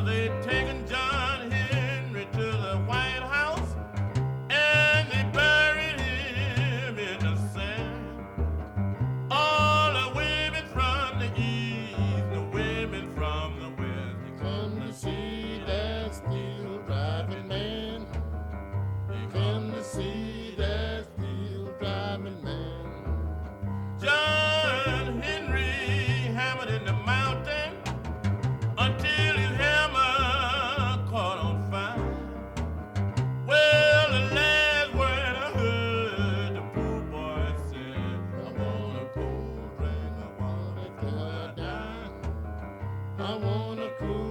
they take. cool.